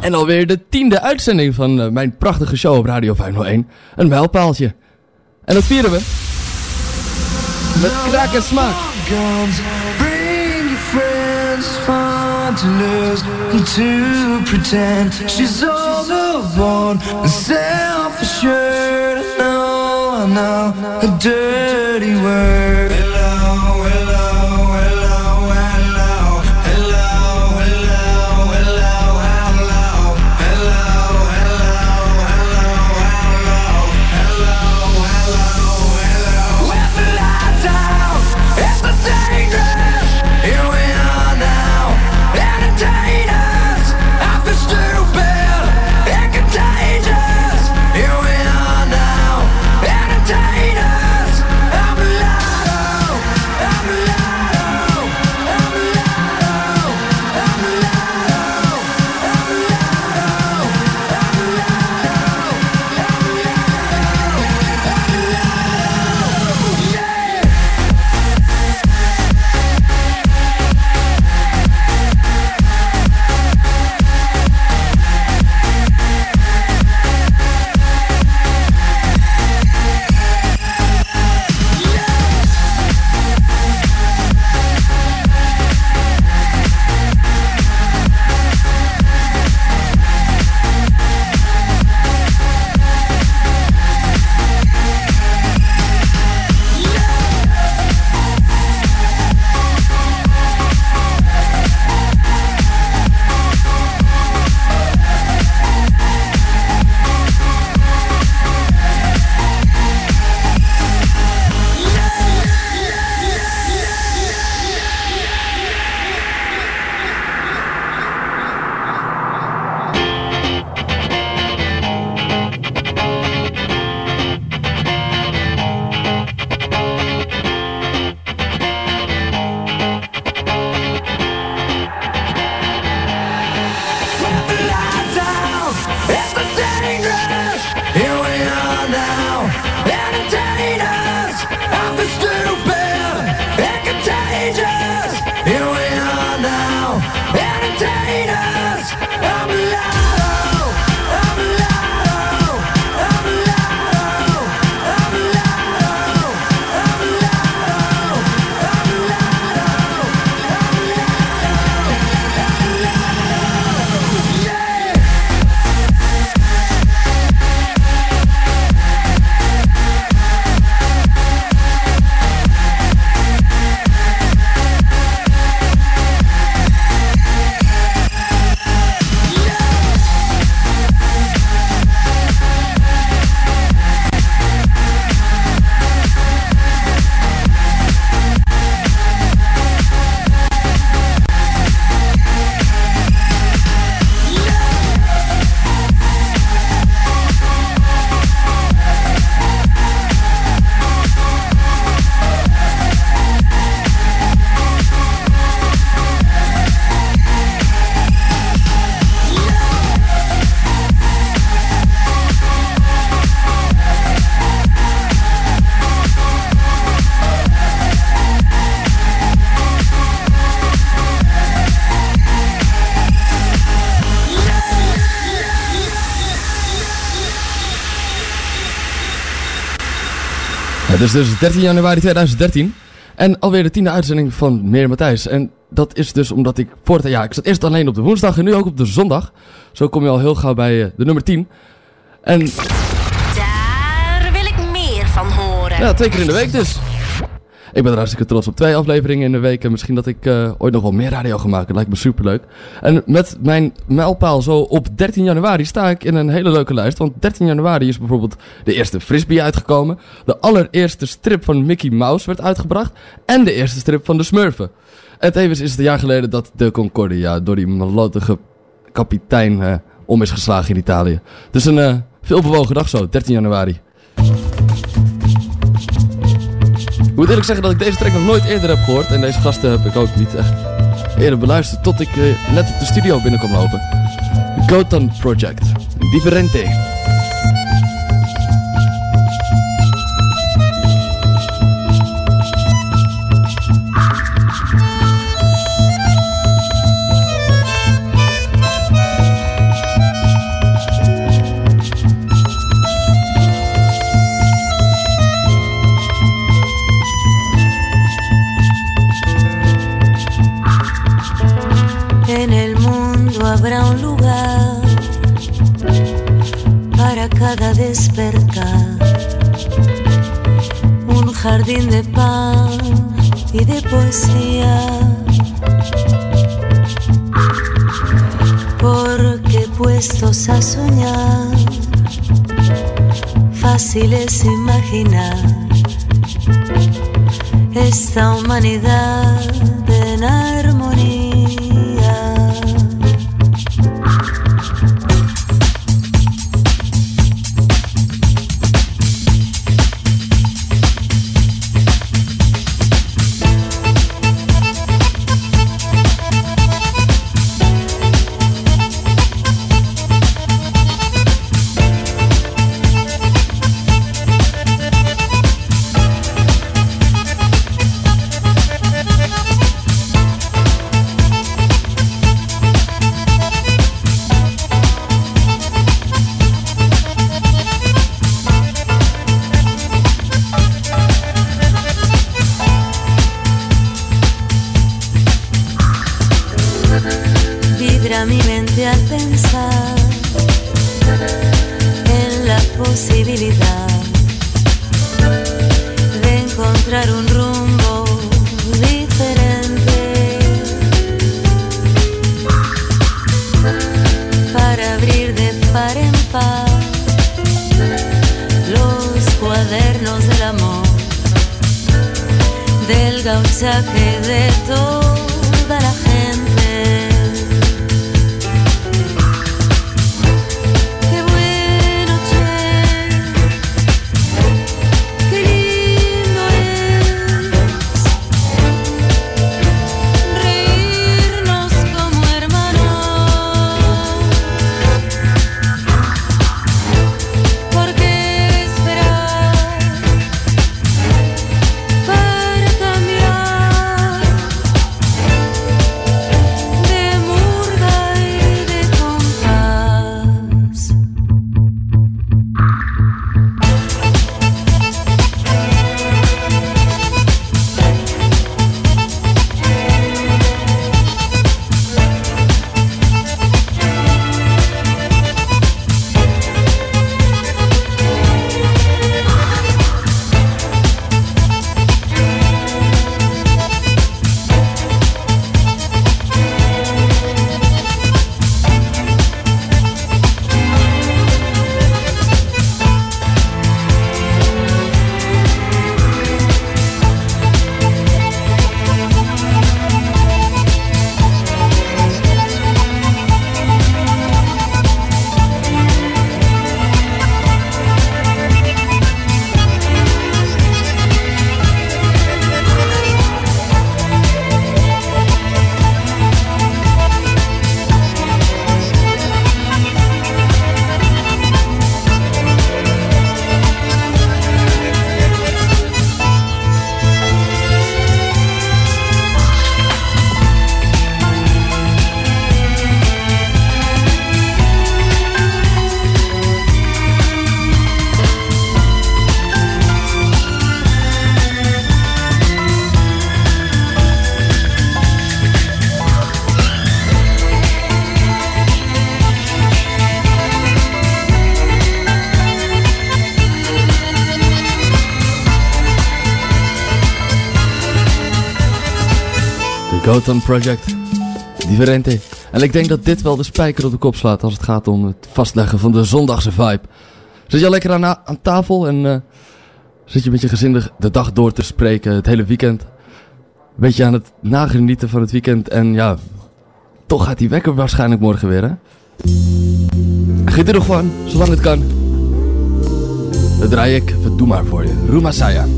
En alweer de tiende uitzending van uh, mijn prachtige show op Radio 501. Een mijlpaaltje. En dat vieren we. Met kraak en smaak. Dirty word. Het is dus 13 januari 2013 en alweer de tiende uitzending van Meer Matthijs. En dat is dus omdat ik voor het, ja, ik zat eerst alleen op de woensdag en nu ook op de zondag. Zo kom je al heel gauw bij eh, de nummer 10. En Daar wil ik meer van horen. ja, twee keer in de week dus. Ik ben er hartstikke trots op. Twee afleveringen in de week. En misschien dat ik eh, ooit nog wel meer radio ga maken. Dat lijkt me superleuk. En met mijn mijlpaal zo op 13 januari sta ik in een hele leuke lijst. Want 13 januari is bijvoorbeeld de eerste Frisbee uitgekomen. De allereerste strip van Mickey Mouse werd uitgebracht. En de eerste strip van de Smurfen. En tevens is het een jaar geleden dat de Concordia door die malottige kapitein eh, om is geslagen in Italië. Dus een eh, veelbewogen dag zo, 13 januari. Moet eerlijk zeggen dat ik deze track nog nooit eerder heb gehoord. En deze gasten heb ik ook niet echt eerder beluisterd. Tot ik eh, net de studio binnen kwam lopen. Gotan Project. Differente. habrá un lugar para cada despertar, un jardín de pan y de poesía. Porque puestos a soñar, fácil es imaginar esta humanidad en armonía Gotham Project. Differente. En ik denk dat dit wel de spijker op de kop slaat als het gaat om het vastleggen van de zondagse vibe. Zit je al lekker aan, tafel en uh, zit je met je gezin de, dag door te spreken, het hele weekend. Beetje aan het nagenieten van het weekend en ja, toch gaat die wekker waarschijnlijk morgen weer hè. Geniet er nog van, zolang het kan. Dan draai ik, doe maar voor je. Ruma Saya.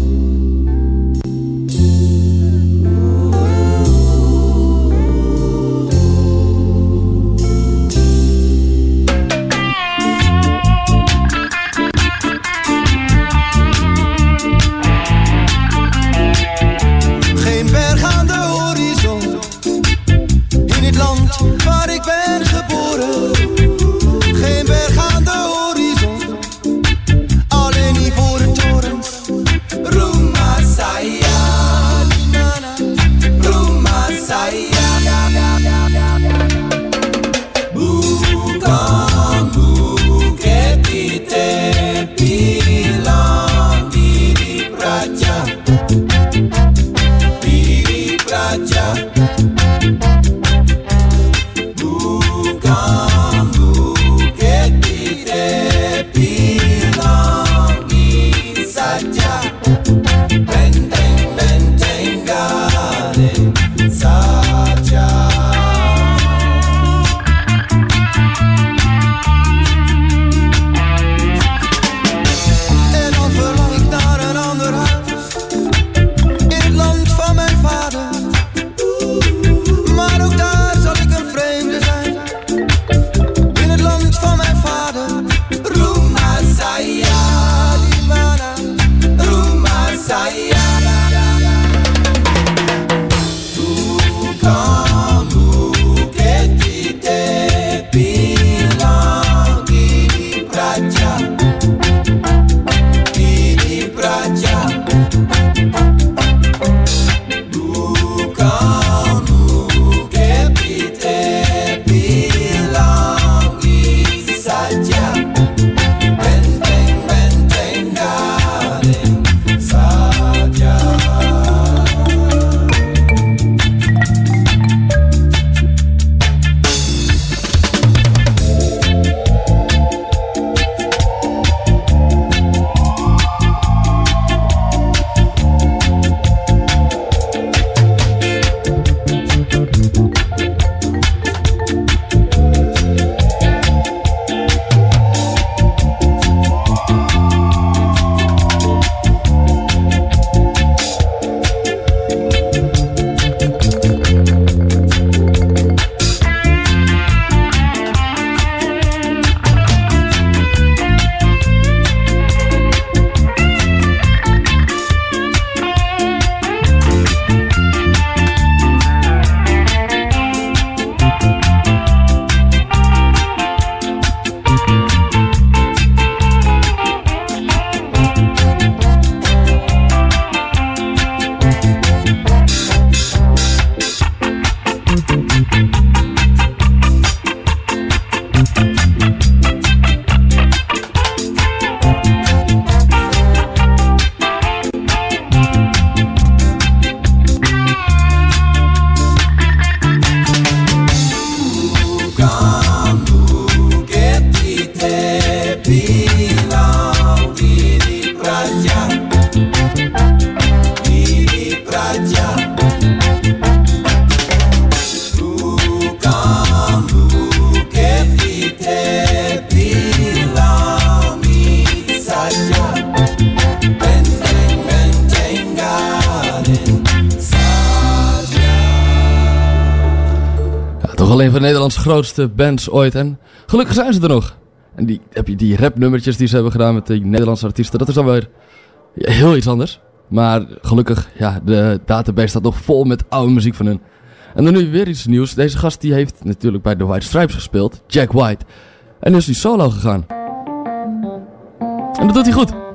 Grootste bands ooit. En gelukkig zijn ze er nog. En die, heb je die rapnummertjes die ze hebben gedaan met die Nederlandse artiesten. Dat is dan weer heel iets anders. Maar gelukkig, ja, de database staat nog vol met oude muziek van hun. En dan nu weer iets nieuws. Deze gast die heeft natuurlijk bij de White Stripes gespeeld. Jack White. En is hij solo gegaan. En dat doet hij goed.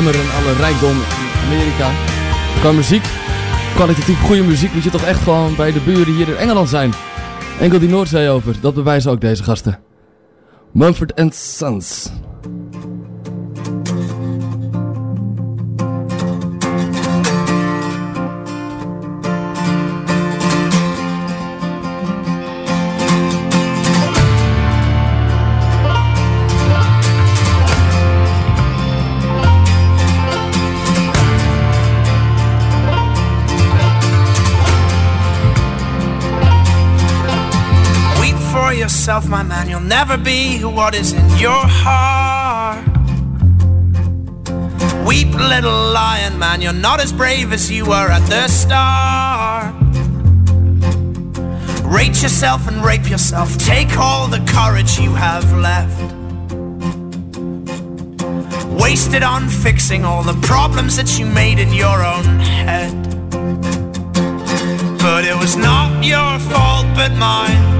glamour en alle rijkdom in Amerika. Qua muziek, kwalitatief goede muziek, moet je toch echt gewoon bij de buren hier in Engeland zijn. Enkel die Noordzee over, dat bewijzen ook deze gasten. Mumford Sons. Yourself, my man. You'll never be what is in your heart. Weep, little lion man. You're not as brave as you were at the start. Rate yourself and rape yourself. Take all the courage you have left. Wasted on fixing all the problems that you made in your own head. But it was not your fault but mine.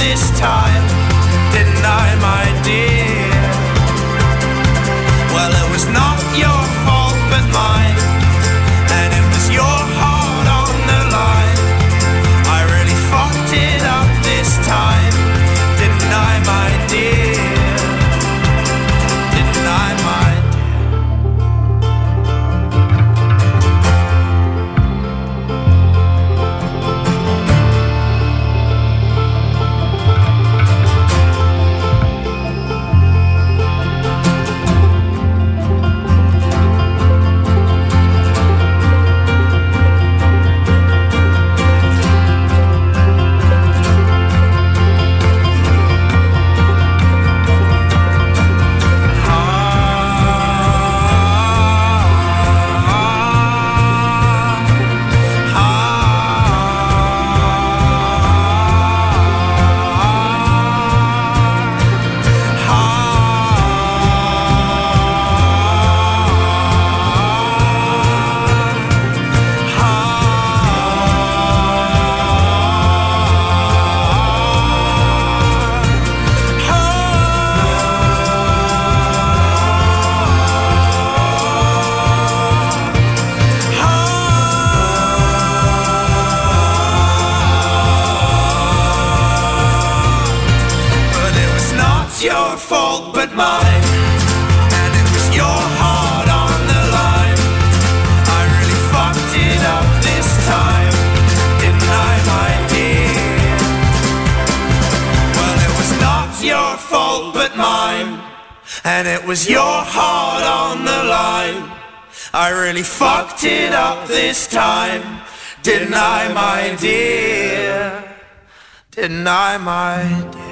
this time Didn't I, my dear? Well, it was not your fault but mine mine And it was your heart on the line I really fucked it up this time Didn't I, my dear? Well, it was not your fault but mine And it was your heart on the line I really fucked it up this time Didn't I, my dear? Didn't I, my dear?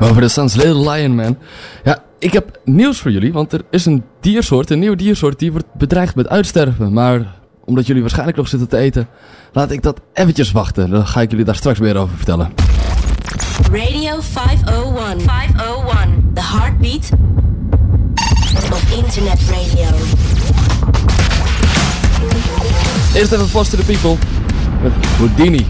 Over de Suns Little Lion Man. Ja, ik heb nieuws voor jullie, want er is een diersoort, een nieuwe diersoort, die wordt bedreigd met uitsterven. Maar omdat jullie waarschijnlijk nog zitten te eten, laat ik dat eventjes wachten. Dan ga ik jullie daar straks meer over vertellen. Radio 501. 501. The heartbeat of internet radio. Eerst even Foster the People met Houdini.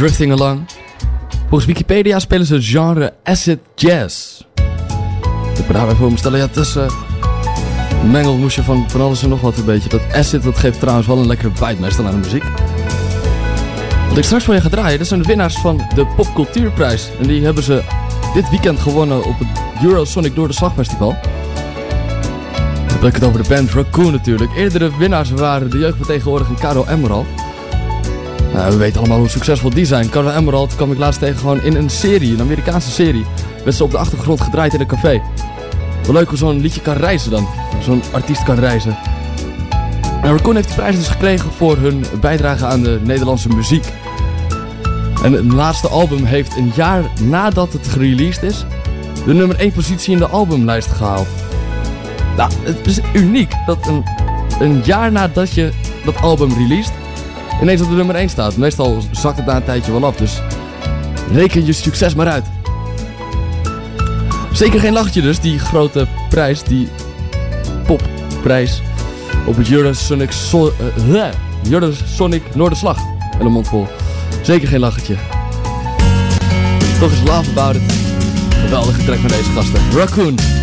Drifting Along. Volgens Wikipedia spelen ze het genre acid jazz. Ik me daarbij voor me stellen, ja, uh, een mengelmoesje van, van alles en nog wat een beetje. Dat acid, dat geeft trouwens wel een lekkere bite meestal aan de muziek. Wat ik straks voor je ga draaien, dat zijn de winnaars van de Popcultuurprijs. En die hebben ze dit weekend gewonnen op het Eurosonic Door de Slagfestival. Dan heb ik het over de band Raccoon natuurlijk. Eerdere winnaars waren de jeugdvertegenwoordiger Caro Emerald. Nou, we weten allemaal hoe succesvol die zijn. Caro Emerald kwam ik laatst tegen gewoon in een serie, een Amerikaanse serie. Werd ze op de achtergrond gedraaid in een café. Wel leuk hoe zo'n liedje kan reizen dan. Zo'n artiest kan reizen. Nou, Raccoon heeft de prijs dus gekregen voor hun bijdrage aan de Nederlandse muziek. En het laatste album heeft een jaar nadat het gereleased is, de nummer 1 positie in de albumlijst gehaald. Nou, het is uniek dat een, een jaar nadat je dat album released, ineens op de nummer 1 staat. Meestal zakt het na een tijdje wel af, dus reken je succes maar uit. Zeker geen lachtje dus, die grote prijs, die popprijs op het Eurosonic, so uh, Eurosonic Noorderslag. En een mond vol. Zeker geen lachertje. Toch is Love About It. Geweldige track van deze gasten. Raccoon.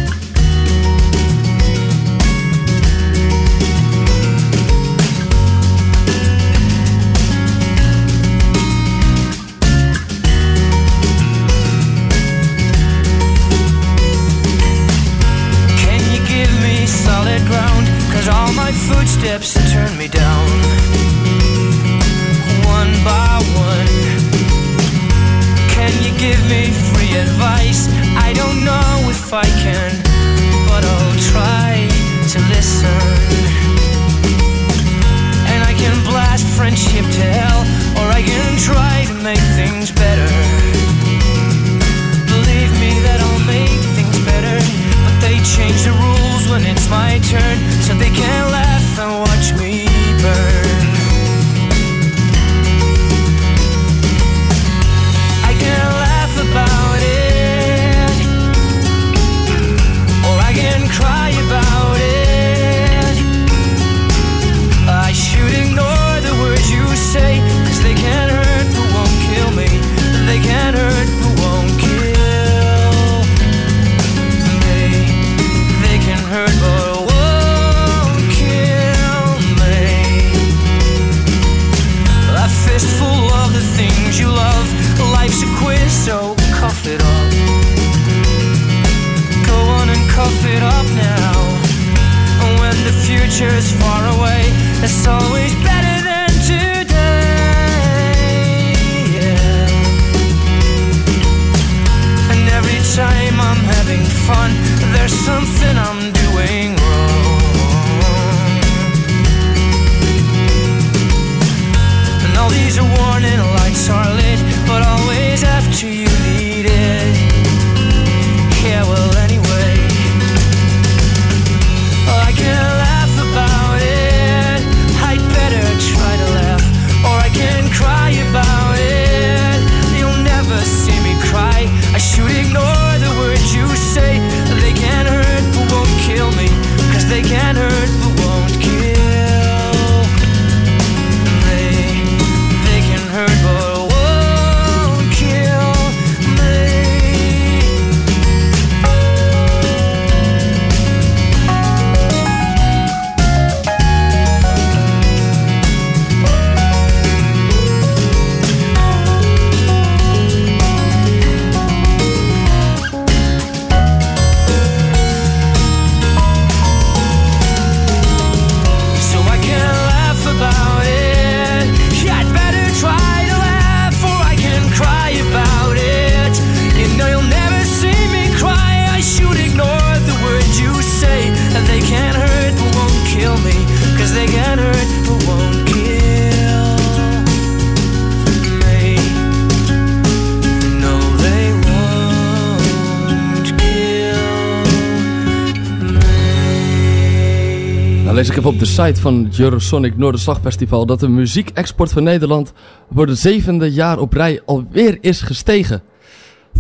lees ik even op de site van Eurosonic Noorderslagfestival dat de muziekexport van Nederland voor de zevende jaar op rij alweer is gestegen.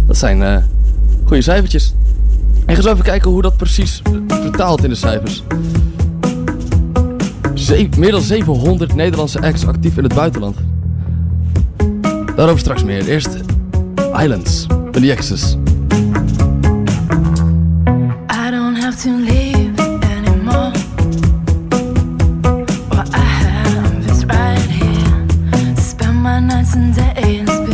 Dat zijn eh, goede cijfertjes. En ga eens even kijken hoe dat precies eh, vertaalt in de cijfers. Meer dan 700 Nederlandse acts actief in het buitenland. Daarover straks meer. Eerst Islands van de I don't have to leave. nights and days.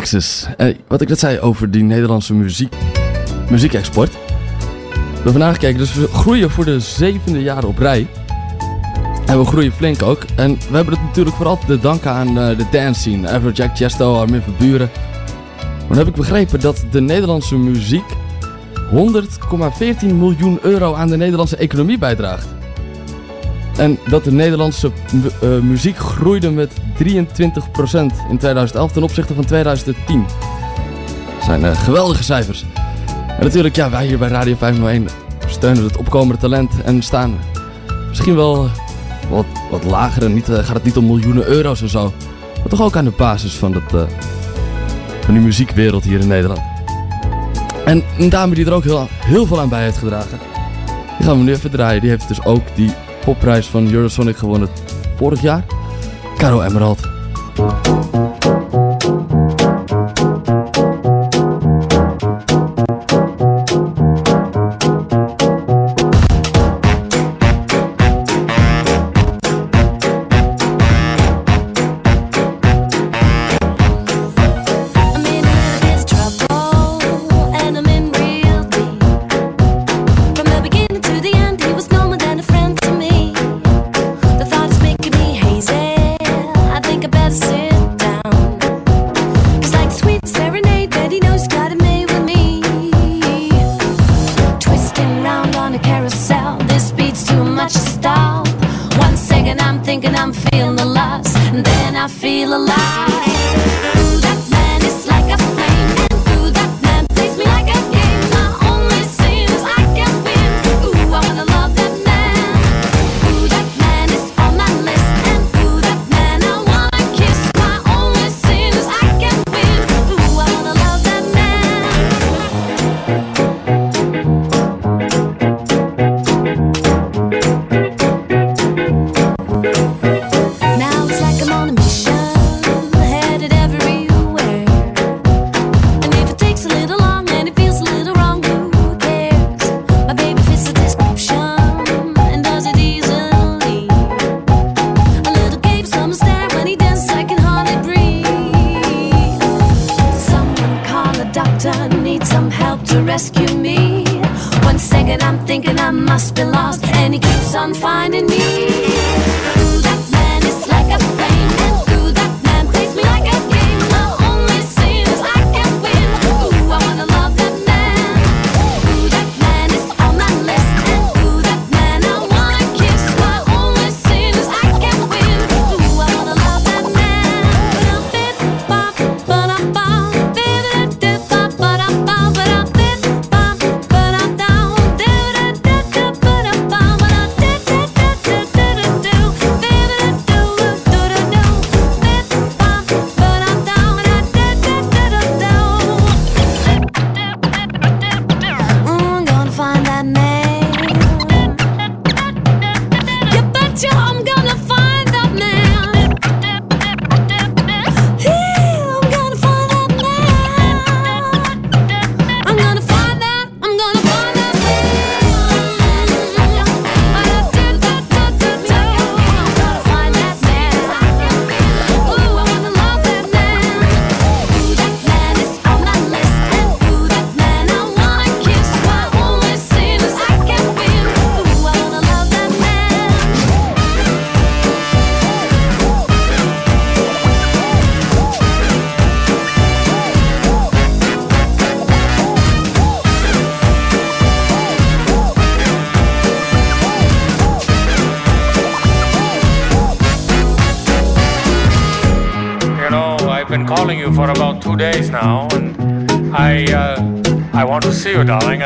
Eh, wat ik net zei over die Nederlandse muziek, muziekexport. We hebben nagekeken, dus we groeien voor de zevende jaar op rij. En we groeien flink ook. En we hebben het natuurlijk vooral te danken aan eh, de dance scene. Everjack, Chesto, Armin van Buren. Maar dan heb ik begrepen dat de Nederlandse muziek 100,14 miljoen euro aan de Nederlandse economie bijdraagt. En dat de Nederlandse eh, muziek groeide met 23% in 2011 ten opzichte van 2010. Dat zijn eh, geweldige cijfers. En natuurlijk, ja, wij hier bij Radio 501 steunen het opkomende talent en staan misschien wel wat, wat lager. En niet, eh, gaat het niet om miljoenen euro's en zo. Maar toch ook aan de basis van, dat, uh, van die muziekwereld hier in Nederland. En een dame die er ook heel, heel veel aan bij heeft gedragen. Die gaan we nu even draaien. Die heeft dus ook die popprijs van Eurosonic gewonnen vorig jaar. Caro Emerald.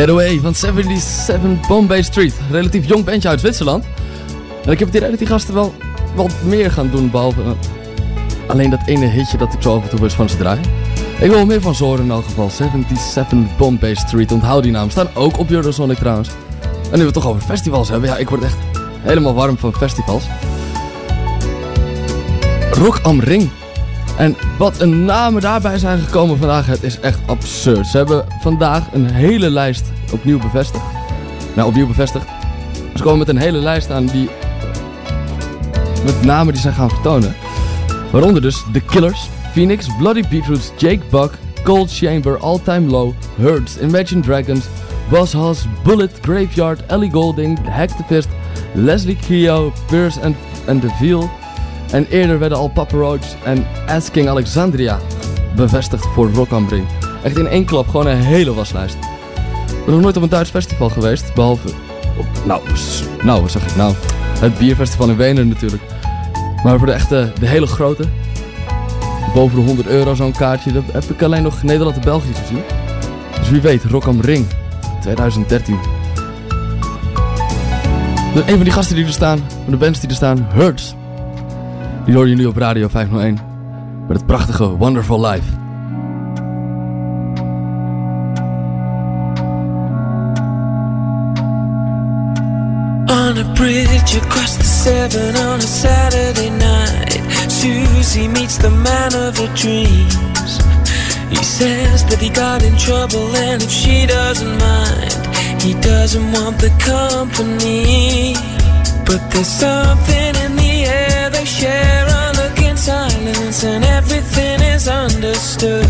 Getaway van 77 Bombay Street. Relatief jong bandje uit Zwitserland. En ik heb het idee dat die gasten wel wat meer gaan doen, behalve eh, alleen dat ene hitje dat ik zo af en toe van ze draaien. Ik wil er meer van zorgen in elk geval. 77 Bombay Street, onthoud die naam. Staan ook op Eurosonic trouwens. En nu we het toch over festivals hebben, ja, ik word echt helemaal warm van festivals. Rock am Ring. En wat een namen daarbij zijn gekomen vandaag, het is echt absurd. Ze hebben vandaag een hele lijst opnieuw bevestigd. Nou, opnieuw bevestigd. Ze komen met een hele lijst aan die... Met namen die zij gaan vertonen. Waaronder dus The Killers, Phoenix, Bloody Beetroots, Jake Buck, Cold Chamber, All Time Low, Hurts, Imagine Dragons, Hoss, Bullet, Graveyard, Ellie Golding, Hacktivist, Leslie Keo, Pierce and, and The Veal. En eerder werden al Papa Roach en Asking Alexandria bevestigd voor Rock am Ring. Echt in één klap, gewoon een hele waslijst. Ik ben nog nooit op een Duits festival geweest, behalve... Op, nou, nou, wat zeg ik nou? Het bierfestival in Wenen natuurlijk. Maar voor de echte, de hele grote, boven de 100 euro zo'n kaartje, dat heb ik alleen nog Nederland en België gezien. Dus wie weet, Rock am Ring 2013. Dus een van die gasten die er staan, van de bands die er staan, Hurts. Die horen jullie op Radio 501 met het prachtige Wonderful Life. On a bridge across the Severn on a Saturday night, Susie meets the man of her dreams. He says that he got in trouble, and if she doesn't mind, he doesn't want the company. But there's something they share, a look in silence, and everything is understood.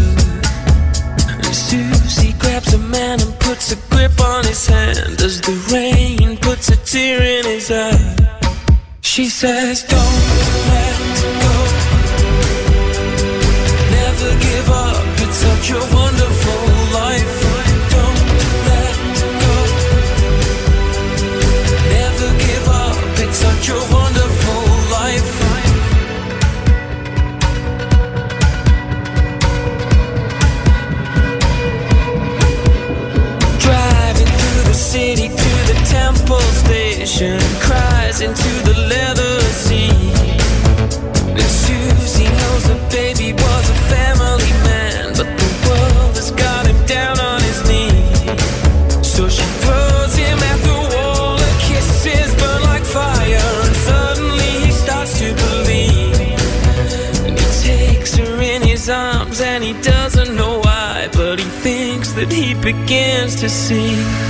And Susie grabs a man and puts a grip on his hand as the rain puts a tear in his eye. She says, Don't let go. Never give up. It's such a wonderful life. Don't let go. Never give up. It's such a wonderful city to the temple station, cries into the leather seat. And Susie knows her baby was a family man, but the world has got him down on his knees. So she throws him at the wall, her kisses burn like fire, and suddenly he starts to believe. And he takes her in his arms, and he doesn't know why, but he thinks that he begins to see.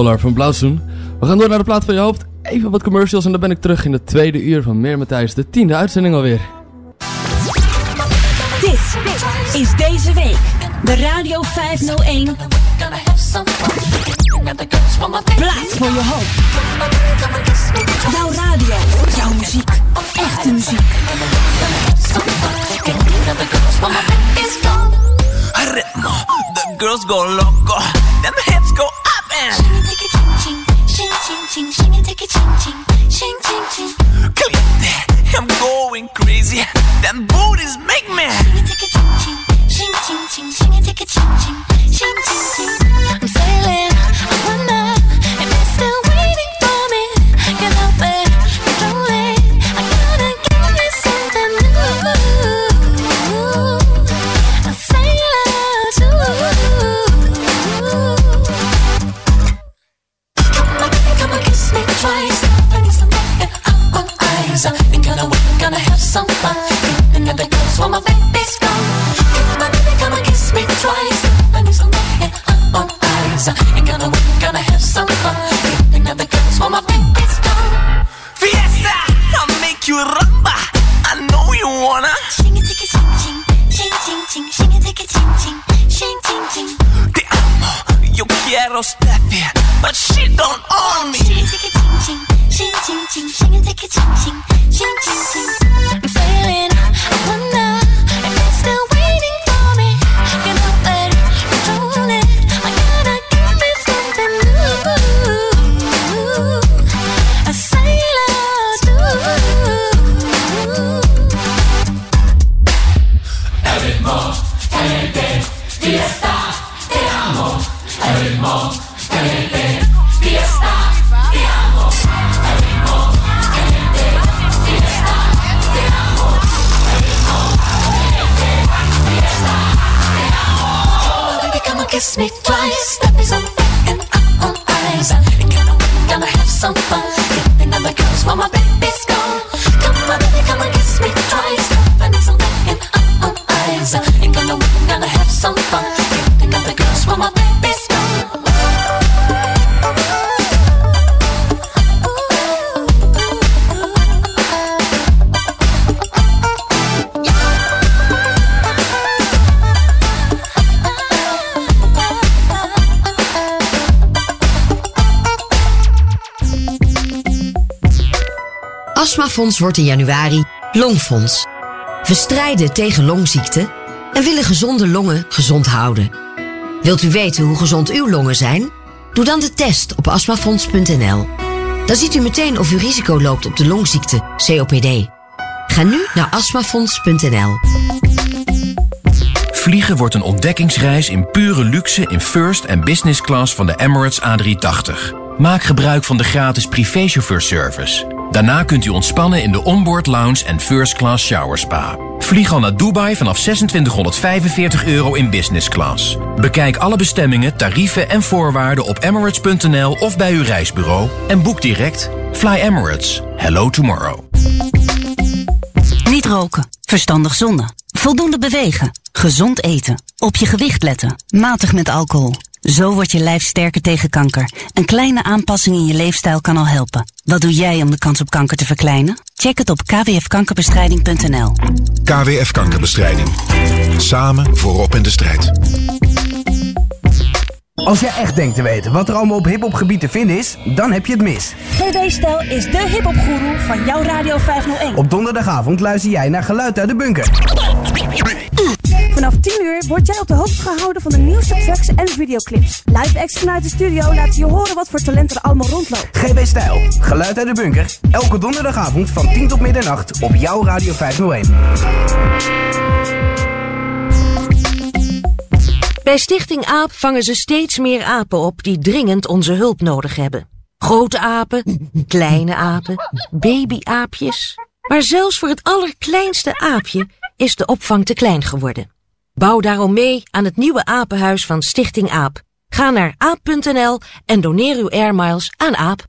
Solar van We gaan door naar de plaat van je hoofd. Even wat commercials en dan ben ik terug in het tweede uur van Meer Matthijs. De tiende uitzending alweer. Dit is deze week de Radio 501. Plaats voor je hoofd. Jouw radio, jouw muziek, echte muziek. Ritmo, the girls go loco, them hips go up and... wordt in januari Longfonds. We strijden tegen longziekten en willen gezonde longen gezond houden. Wilt u weten hoe gezond uw longen zijn? Doe dan de test op astmafonds.nl. Dan ziet u meteen of u risico loopt op de longziekte COPD. Ga nu naar astmafonds.nl. Vliegen wordt een ontdekkingsreis in pure luxe in first en business class van de Emirates A380. Maak gebruik van de gratis privéchauffeurservice. Daarna kunt u ontspannen in de onboard lounge en first class shower spa. Vlieg al naar Dubai vanaf 2645 euro in business class. Bekijk alle bestemmingen, tarieven en voorwaarden op emirates.nl of bij uw reisbureau en boek direct. Fly Emirates. Hello tomorrow. Niet roken, verstandig zonnen, voldoende bewegen, gezond eten, op je gewicht letten, matig met alcohol. Zo wordt je lijf sterker tegen kanker. Een kleine aanpassing in je leefstijl kan al helpen. Wat doe jij om de kans op kanker te verkleinen? Check het op kwfkankerbestrijding.nl. KWF Kankerbestrijding. Samen voorop in de strijd. Als jij echt denkt te weten wat er allemaal op hiphopgebied te vinden is, dan heb je het mis. GW Stijl is de hiphopgoeroe van jouw Radio 501. Op donderdagavond luister jij naar Geluid uit de Bunker. Vanaf 10 uur word jij op de hoogte gehouden van de nieuwste tracks en videoclips. Live action vanuit de studio laat je horen wat voor talent er allemaal rondloopt. GB Stijl, Geluid uit de Bunker. Elke donderdagavond van 10 tot middernacht op jouw Radio 501. Bij Stichting AAP vangen ze steeds meer apen op die dringend onze hulp nodig hebben. Grote apen, kleine apen, babyaapjes. Maar zelfs voor het allerkleinste aapje is de opvang te klein geworden. Bouw daarom mee aan het nieuwe apenhuis van Stichting AAP. Ga naar aap.nl en doneer uw airmiles aan AAP.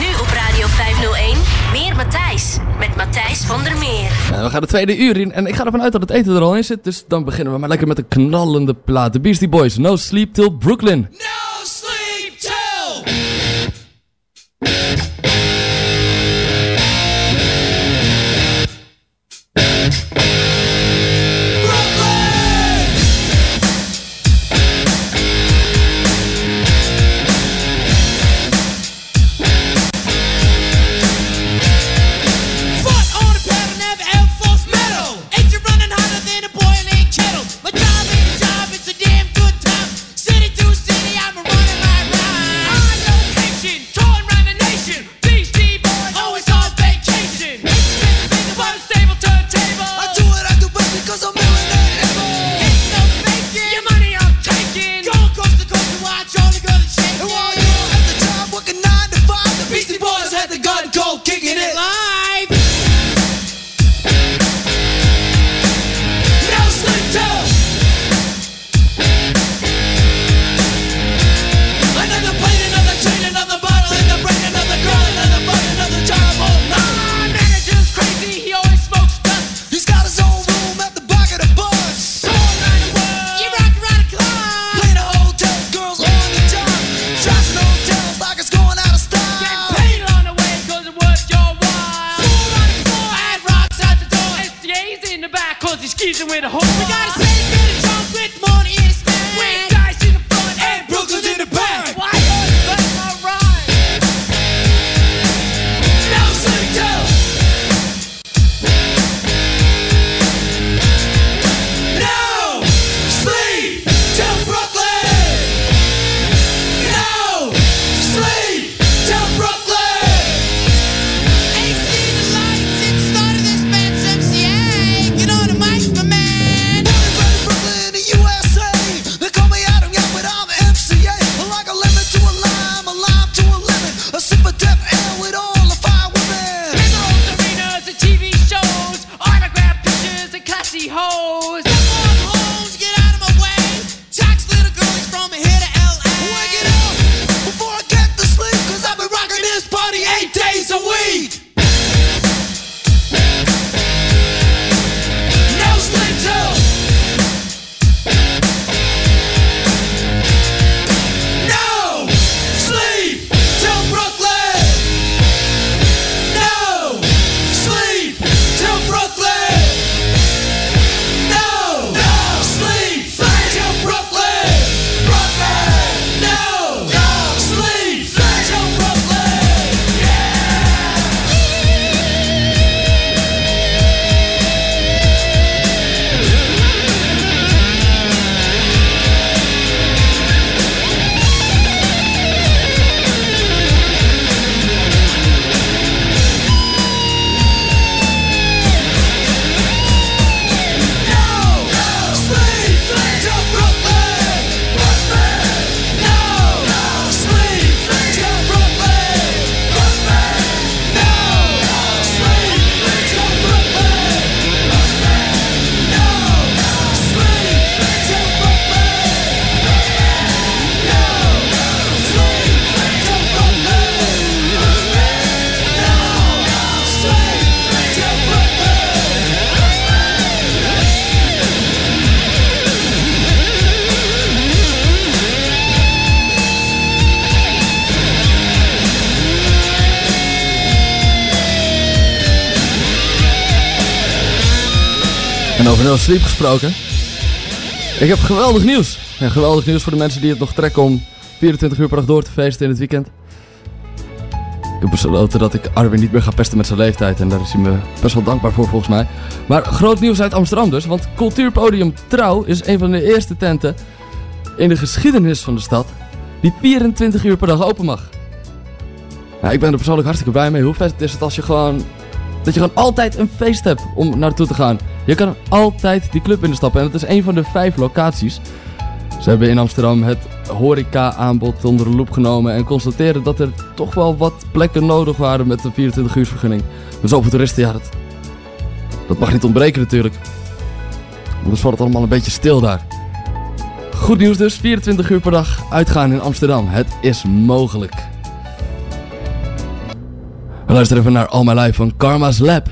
Nu op Radio 501, meer Matthijs. Met Matthijs van der Meer. Nou, we gaan de tweede uur in en ik ga ervan uit dat het eten er al in zit. Dus dan beginnen we maar lekker met een knallende plaat. De Beastie Boys, No Sleep Till Brooklyn. gold, kicking it live. season with hope. We gotta gesproken. Ik heb geweldig nieuws. Ja, geweldig nieuws voor de mensen die het nog trekken om 24 uur per dag door te feesten in het weekend. Ik heb besloten dat ik Arwin niet meer ga pesten met zijn leeftijd. En daar is hij me best wel dankbaar voor volgens mij. Maar groot nieuws uit Amsterdam dus. Want Cultuurpodium Trouw is een van de eerste tenten in de geschiedenis van de stad. Die 24 uur per dag open mag. Ik ben er persoonlijk hartstikke blij mee. Hoe vet is het als je gewoon... Dat je gewoon altijd een feest hebt om naartoe te gaan. Je kan altijd die club binnenstappen. En het is een van de vijf locaties. Ze hebben in Amsterdam het horeca-aanbod onder de loep genomen. En constateren dat er toch wel wat plekken nodig waren met een 24 uur vergunning. Dus zoveel toeristen, ja, dat, dat mag niet ontbreken natuurlijk. Anders valt het allemaal een beetje stil daar. Goed nieuws dus, 24 uur per dag uitgaan in Amsterdam. Het is mogelijk. We luisteren even naar All My Life van Karma's Lab.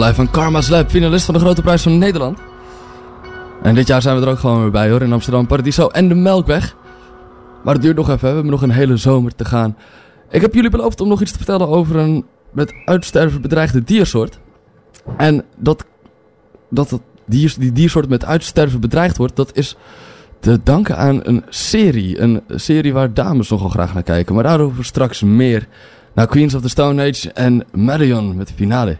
Van Karma's Lab, finalist van de Grote Prijs van Nederland. En dit jaar zijn we er ook gewoon weer bij hoor, in Amsterdam Paradiso en de Melkweg. Maar het duurt nog even, we hebben nog een hele zomer te gaan. Ik heb jullie beloofd om nog iets te vertellen over een met uitsterven bedreigde diersoort. En dat, dat het dier, die diersoort met uitsterven bedreigd wordt, dat is te danken aan een serie. Een serie waar dames nogal graag naar kijken. Maar daarover straks meer. Nou, Queens of the Stone Age en Marion met de finale.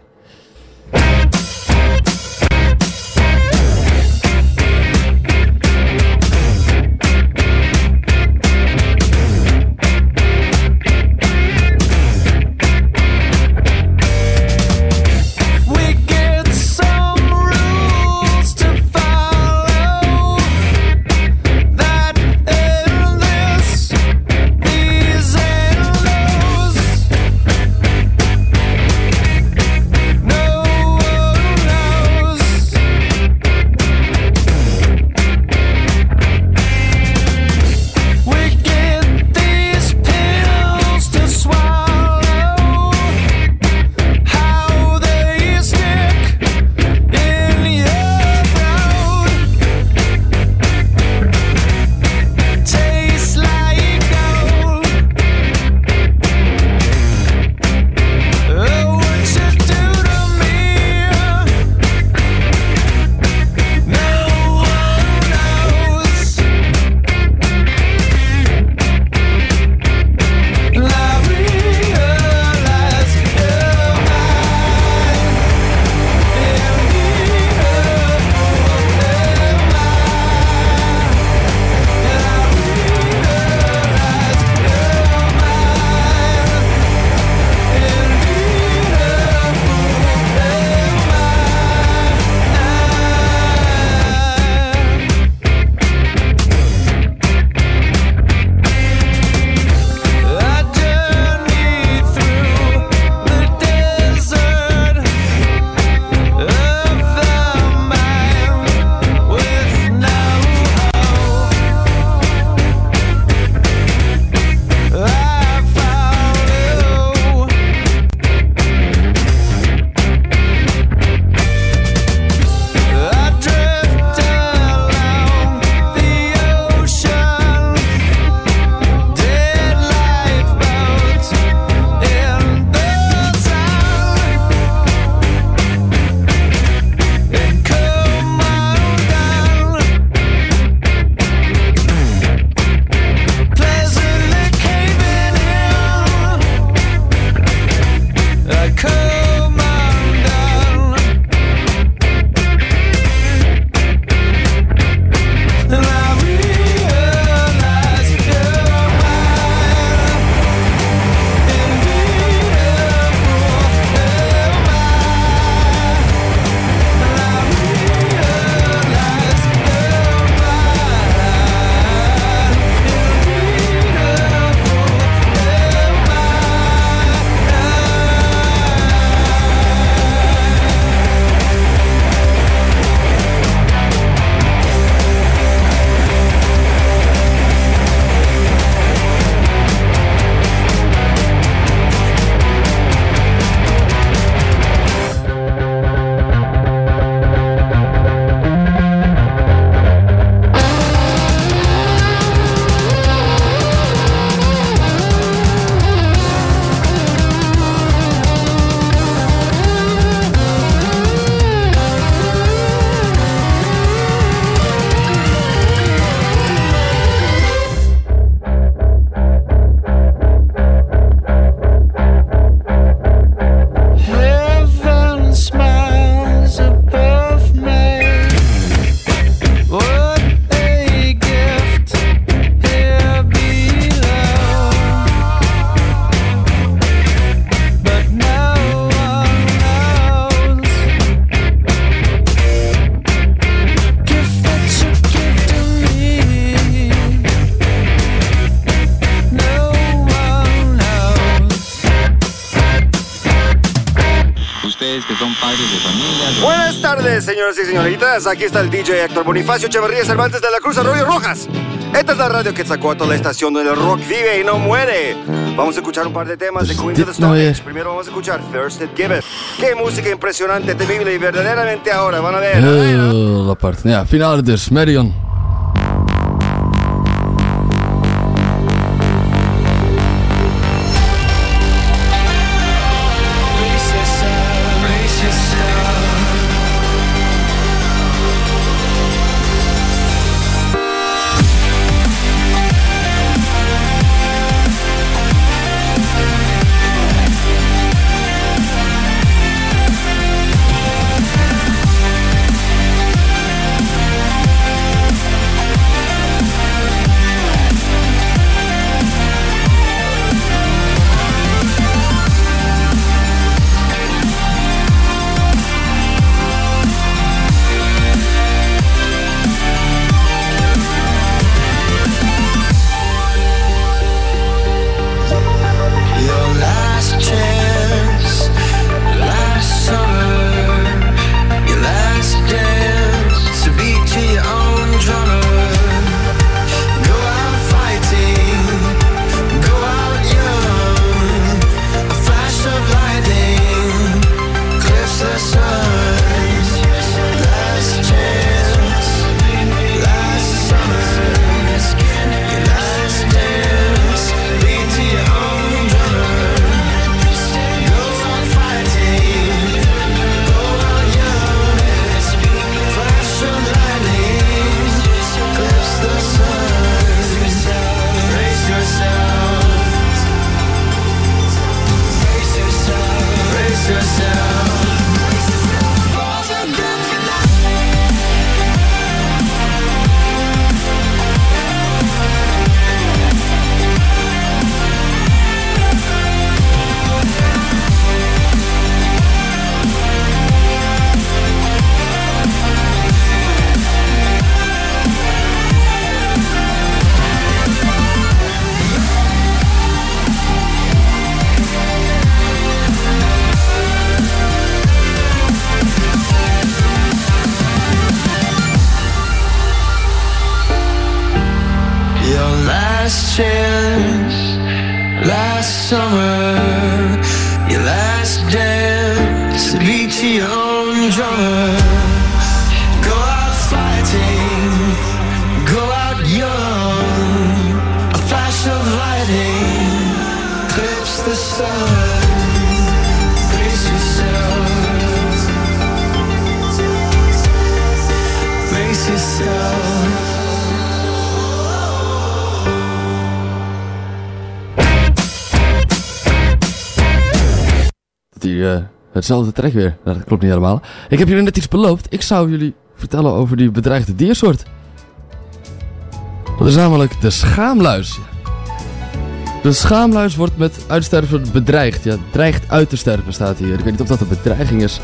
Señoras y señoritas. Aquí está el DJ Héctor Bonifacio Echeverría Cervantes de la Cruz Arroyo Rojas. Esta es la radio Quetzalcoatl, la estación donde el rock vive y no muere. Vamos a escuchar un par de temas de Queens of the Stone Age. Primero vamos a escuchar First It Giveth. Qué música impresionante, temible y verdaderamente ahora. Van a ver. Heel apart. Ja, finale dus. Marion. Die, eh, hetzelfde trek weer. Dat klopt niet helemaal. Ik heb jullie net iets beloofd. Ik zou jullie vertellen over die bedreigde diersoort. Dat is namelijk de schaamluis. De schaamluis wordt met uitsterven bedreigd. Ja, dreigt uit te sterven staat hier. Ik weet niet of dat een bedreiging is.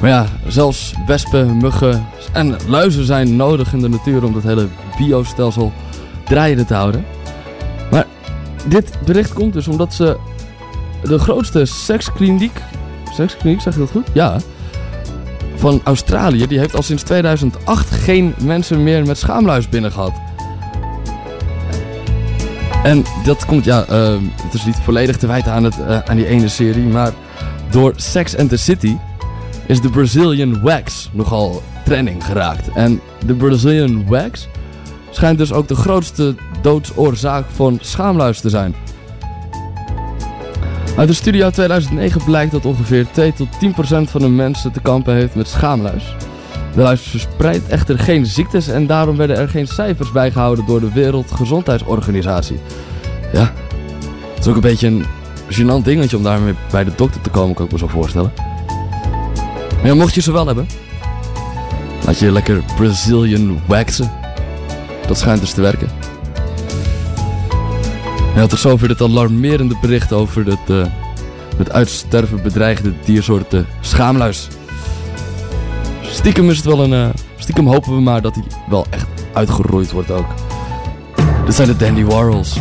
Maar ja, zelfs wespen, muggen en luizen zijn nodig in de natuur om dat hele biostelsel draaiende te houden. Maar dit bericht komt dus omdat ze de grootste sekskliniek. Sekskliniek, zeg je dat goed? Ja. Van Australië, die heeft al sinds 2008 geen mensen meer met schaamluis binnen gehad. En dat komt, ja, eh, het is niet volledig te wijten aan, het, eh, aan die ene serie, maar door Sex and the City is de Brazilian Wax nogal trending geraakt. En de Brazilian Wax schijnt dus ook de grootste doodsoorzaak van schaamluis te zijn. Uit een studie uit 2009 blijkt dat ongeveer 2 tot 10% van de mensen te kampen heeft met schaamluis. De luis verspreidt echter geen ziektes en daarom werden er geen cijfers bijgehouden door de Wereldgezondheidsorganisatie. Ja, het is ook een beetje een gênant dingetje om daarmee bij de dokter te komen, kan ik me zo voorstellen. Maar ja, mocht je ze wel hebben, laat je lekker Brazilian waxen. Dat schijnt dus te werken. Ja, tot zover dit alarmerende bericht over het eh, met uitsterven bedreigde diersoort schaamluis. Stiekem is het wel een... eh, stiekem hopen we maar dat hij wel echt uitgeroeid wordt ook. Dit zijn de Dandy Warhols.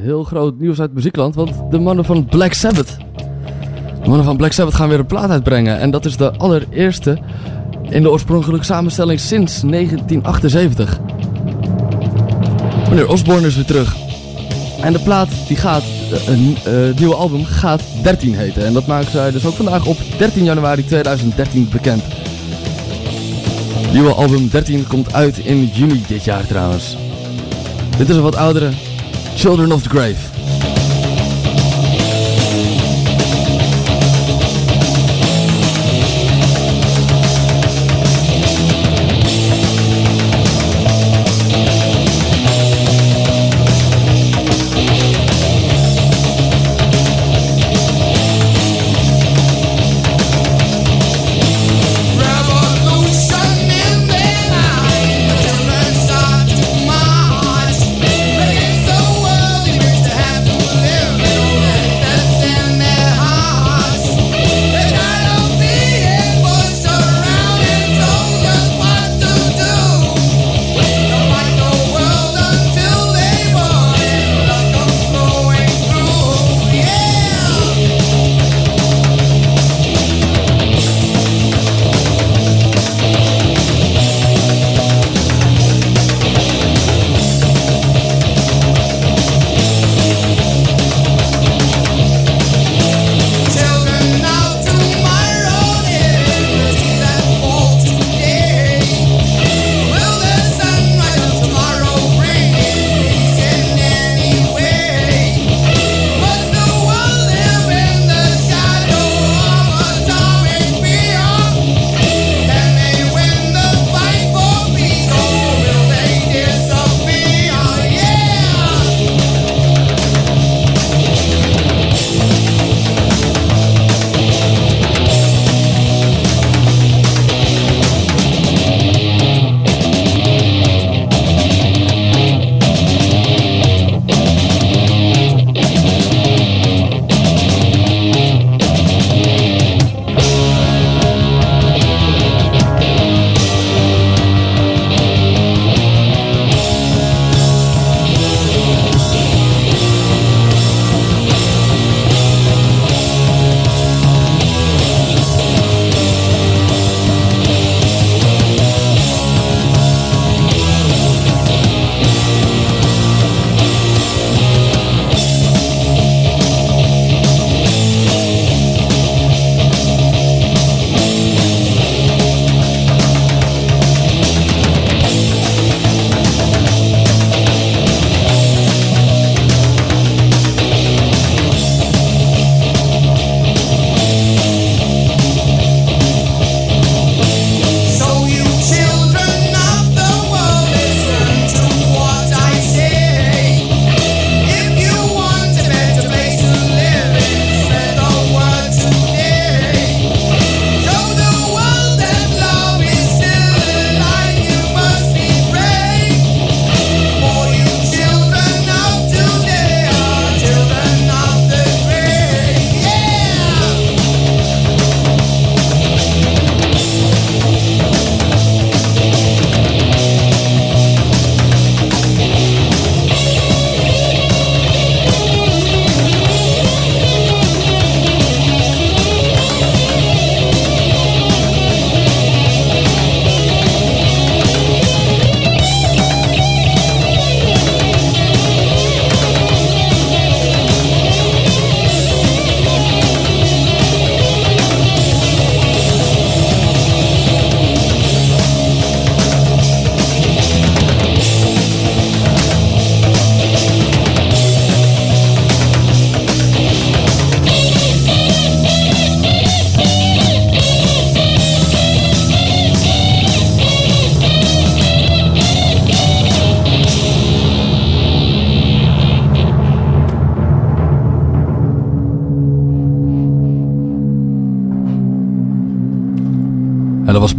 Heel groot nieuws uit muziekland, want de mannen van Black Sabbath. De mannen van Black Sabbath gaan weer een plaat uitbrengen. En dat is de allereerste in de oorspronkelijke samenstelling sinds 1978. Meneer Osborne is weer terug. En de plaat die gaat, eh, eh, nieuwe album gaat 13 heten. En dat maken zij dus ook vandaag op 13 januari 2013 bekend. Nieuwe album 13 komt uit in juni dit jaar trouwens. Dit is een wat oudere Children of the Grave.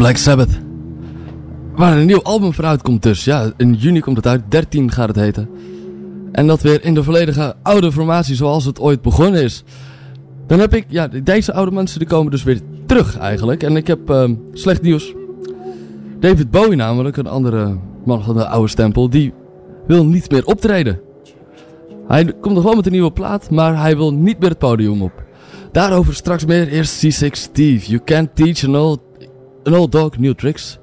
Black Sabbath. Waar een nieuw album voor uitkomt dus. Ja, in juni komt het uit. 13 gaat het heten. En dat weer in de volledige oude formatie zoals het ooit begonnen is. Dan heb ik, ja, deze oude mensen die komen dus weer terug eigenlijk. En ik heb ehm, slecht nieuws. David Bowie namelijk, een andere man van de oude stempel, die wil niet meer optreden. Hij komt nog wel met een nieuwe plaat, maar hij wil niet meer het podium op. Daarover straks meer. Eerst C6 Steve. You can't teach an old, an old dog new tricks.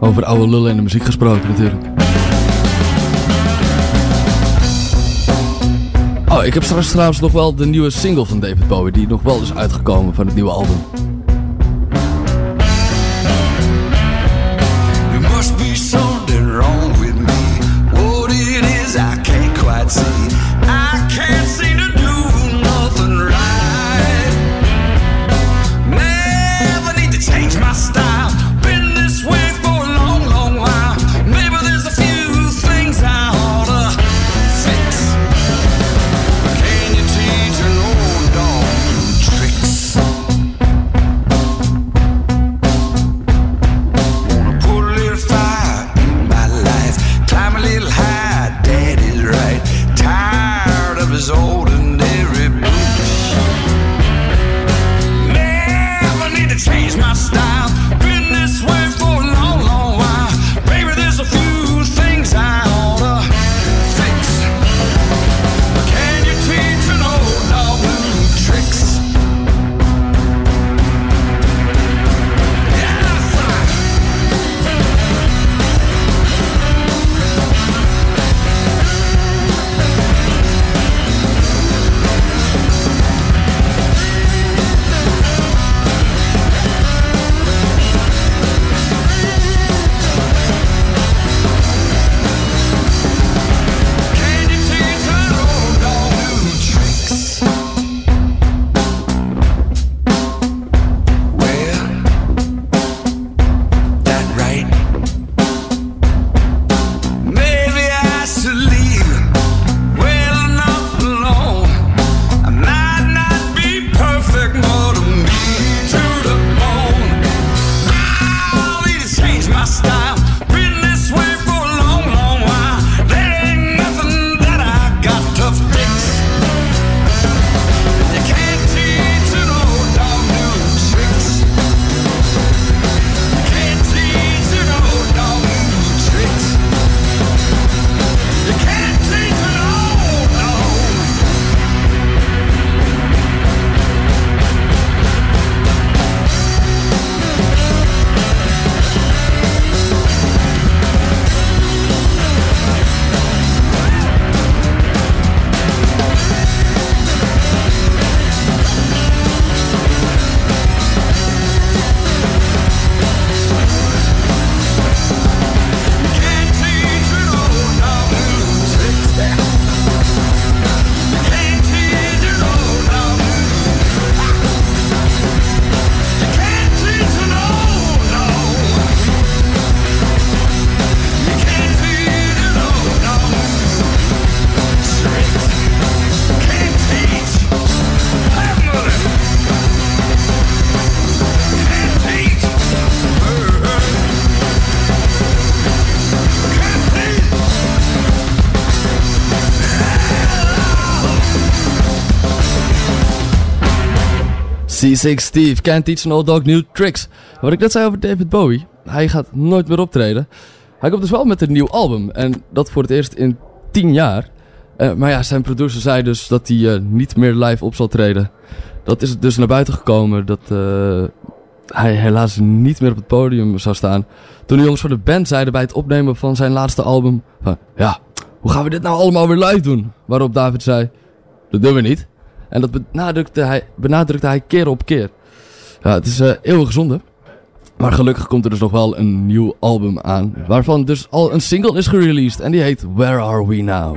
Over oude lullen in de muziek gesproken natuurlijk. Oh, ik heb straks trouwens nog wel de nieuwe single van David Bowie, die nog wel is uitgekomen van het nieuwe album. C6 Steve, Can't Teach an Old Dog New Tricks. Wat ik net zei over David Bowie, hij gaat nooit meer optreden. Hij komt dus wel met een nieuw album en dat voor het eerst in 10 jaar. Eh, maar ja, zijn producer zei dus dat hij eh, niet meer live op zal treden. Dat is dus naar buiten gekomen dat eh, hij helaas niet meer op het podium zou staan. Toen de jongens van de band zeiden bij het opnemen van zijn laatste album... Van, ja, hoe gaan we dit nou allemaal weer live doen? Waarop David zei, dat doen we niet. En dat benadrukte hij, benadrukte hij keer op keer. Ja, het is eh eeuwig zonde. Maar gelukkig komt er dus nog wel een nieuw album aan. Waarvan dus al een single is gereleased. En die heet Where Are We Now?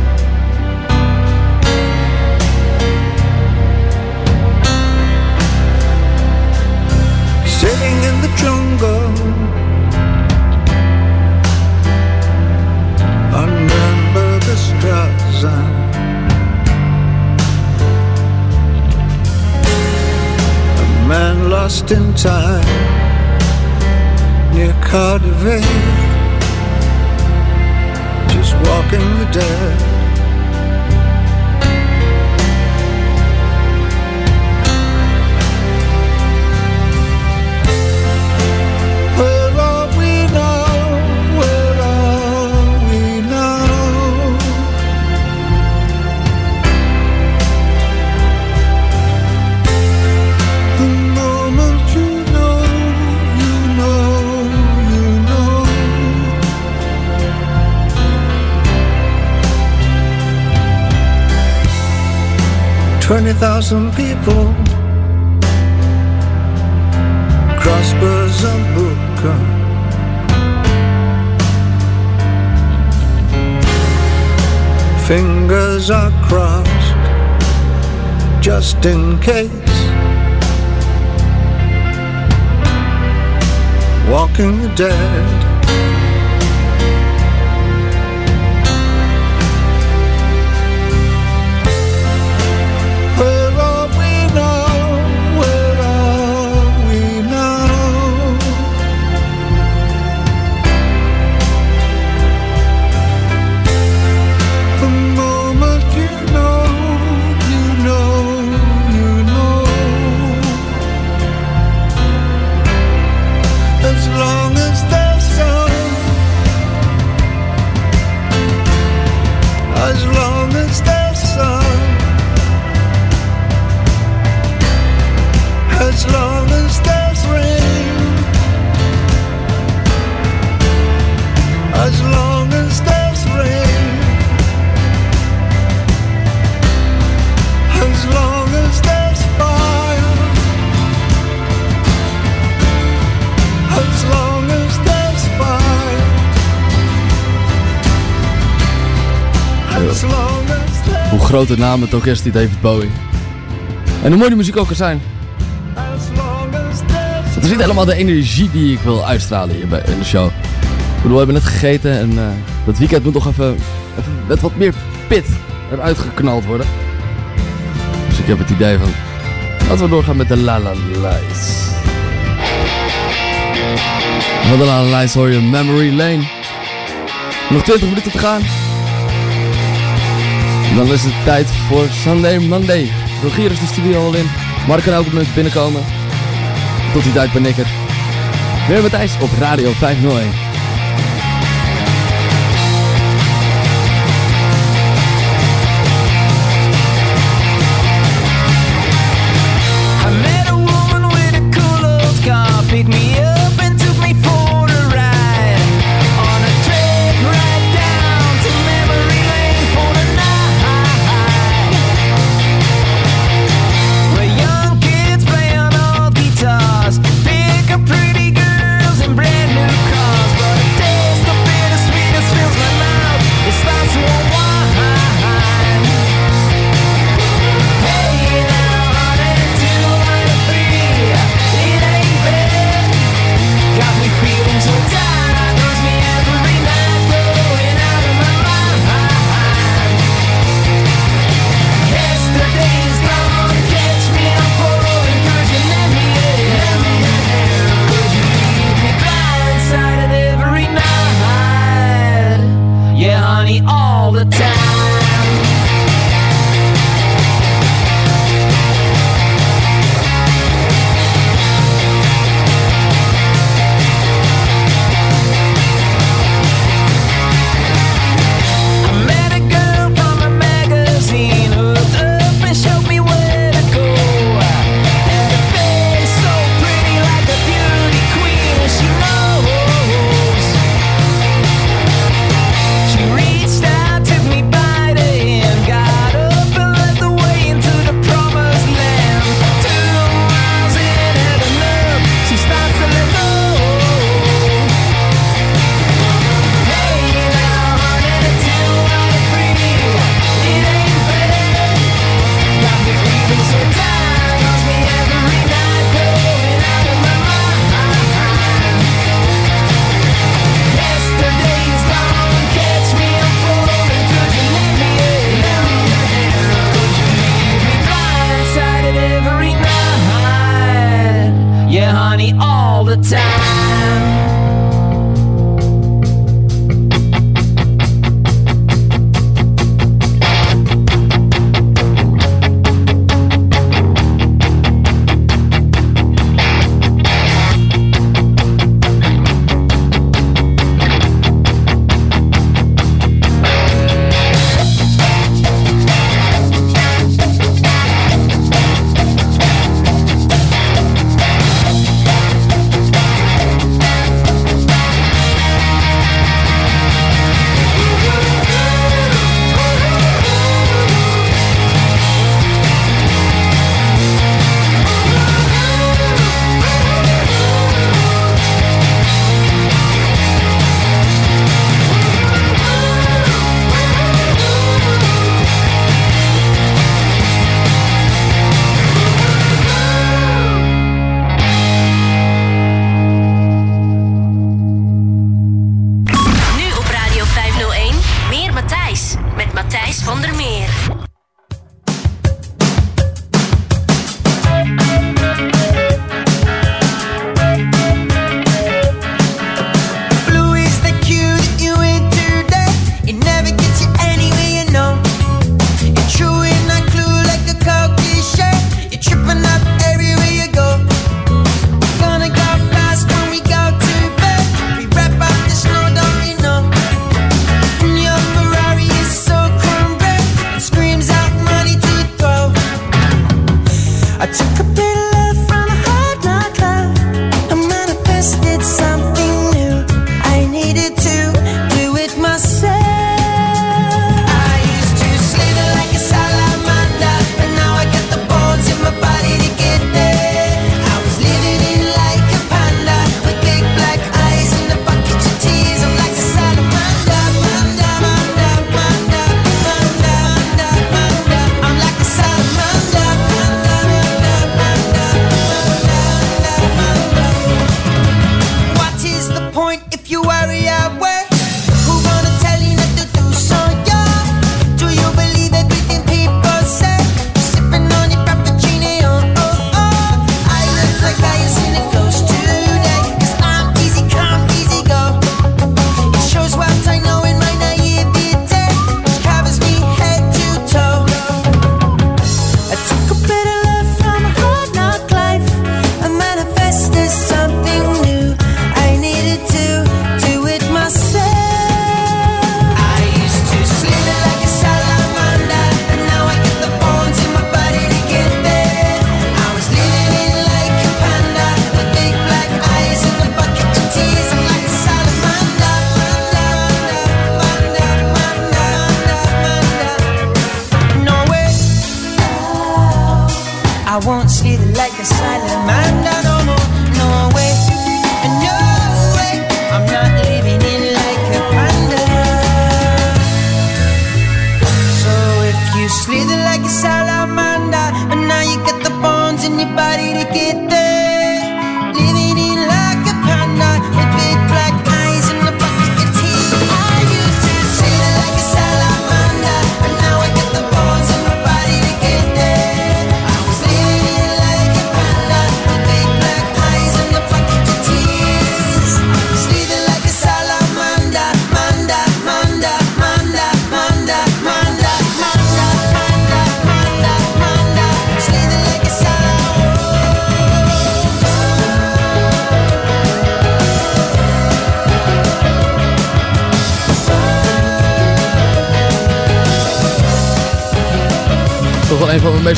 Jungle, the Straza. A man lost in time near Cardiff, just walking the dead. 20,000 people. Crossbars and Booker. Fingers are crossed Just in case. Walking the dead. De naam het ook is, die David Bowie. En hoe mooi die muziek ook kan zijn. Het is niet helemaal de energie die ik wil uitstralen hier bij, in de show. Ik bedoel, we hebben net gegeten en eh, dat weekend moet nog even, even met wat meer pit eruit geknald worden. Dus ik heb het idee van, laten we doorgaan met de La La La's. Van de La La La's hoor je Memory Lane. Nog 20 minuten te gaan. Dan is het tijd voor Sunday Monday. Rogier is de studio al in. Mark kan minuut binnenkomen. Tot die tijd ben ik er. Weer Matthijs op Radio 501.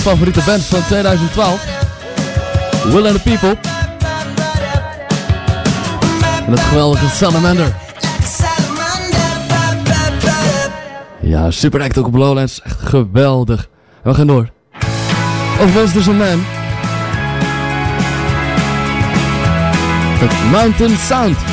favoriete band van 2012. Will and the People. En het geweldige Salamander. Ja, super act ook op Lowlands. Echt geweldig. We gaan door. Of was er zo'n Man. Het Mountain Sound.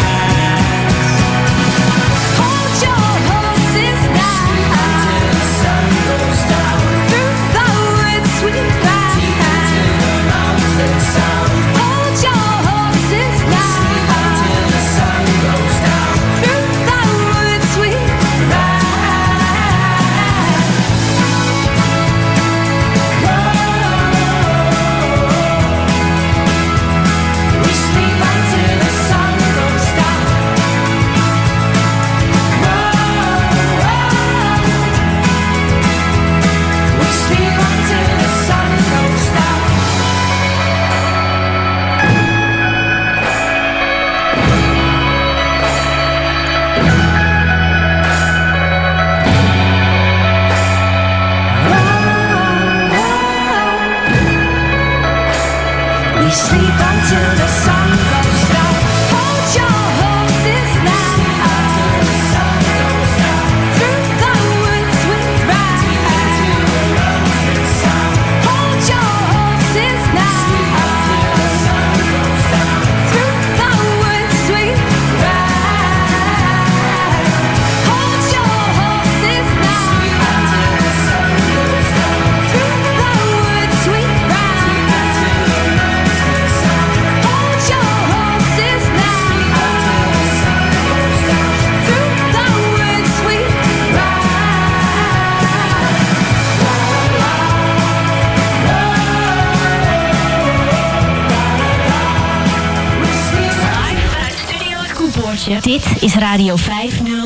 Dit is Radio 501.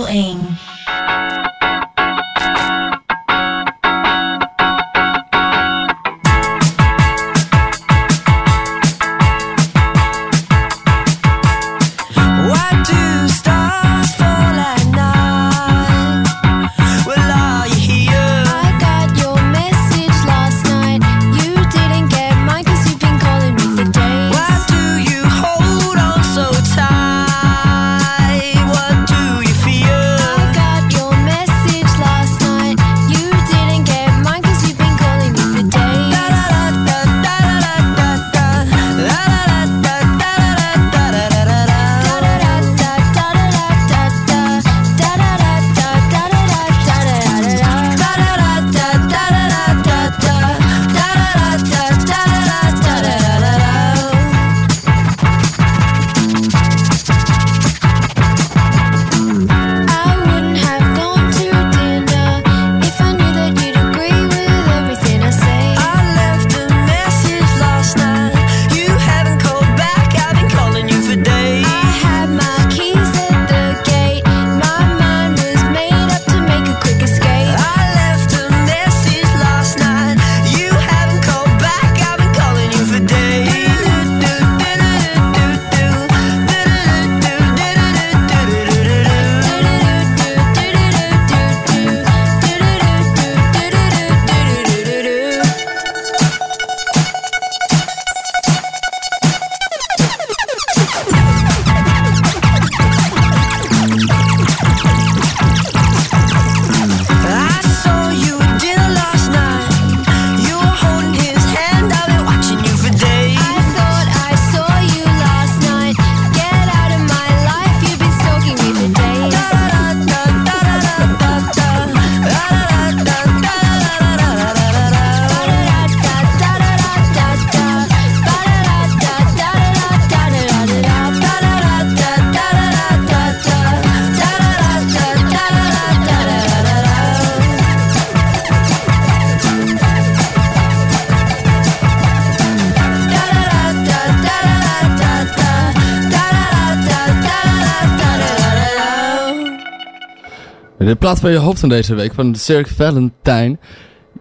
De plaats van je hoofd van deze week van Cirque Valentine.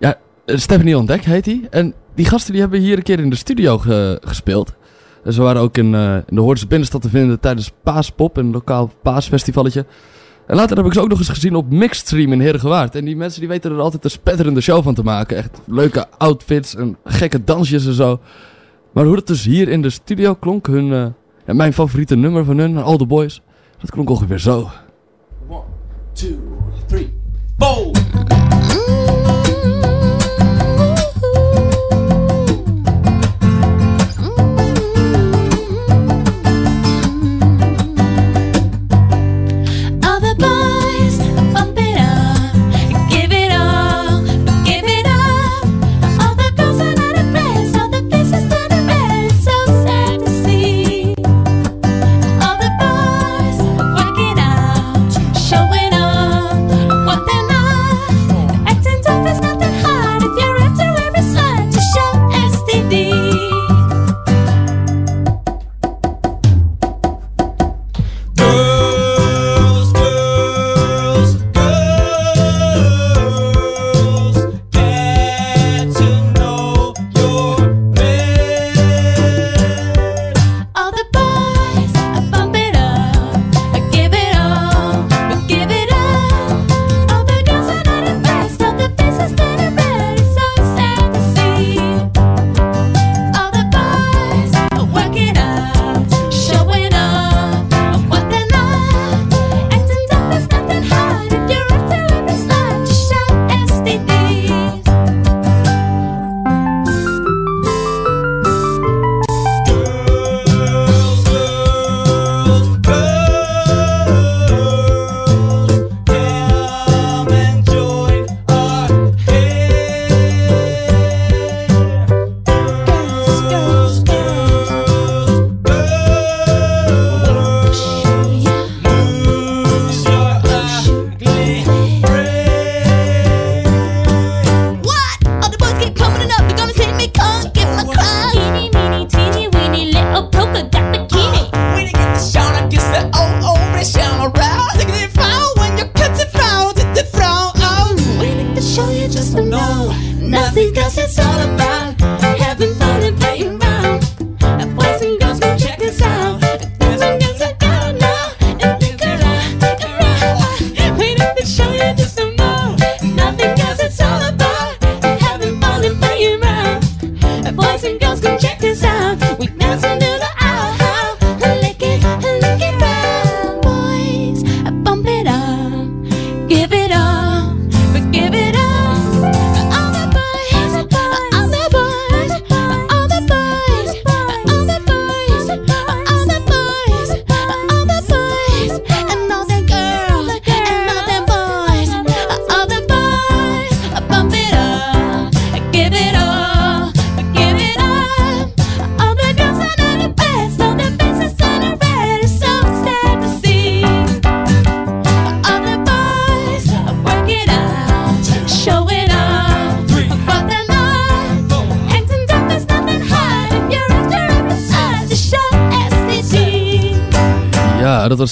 Ja, eh, Stephanie Ontdek heet hij. En die gasten die hebben hier een keer in de studio gespeeld. En ze waren ook in, eh, in de Hoornse binnenstad te vinden tijdens Paaspop, een lokaal paasfestivalletje. En later heb ik ze ook nog eens gezien op Mixstream in Herengewaard. En die mensen die weten er altijd een spetterende show van te maken. Echt leuke outfits en gekke dansjes en zo. Maar hoe dat dus hier in de studio klonk, hun, eh, mijn favoriete nummer van hun, All The Boys, dat klonk ongeveer zo. two, three, four.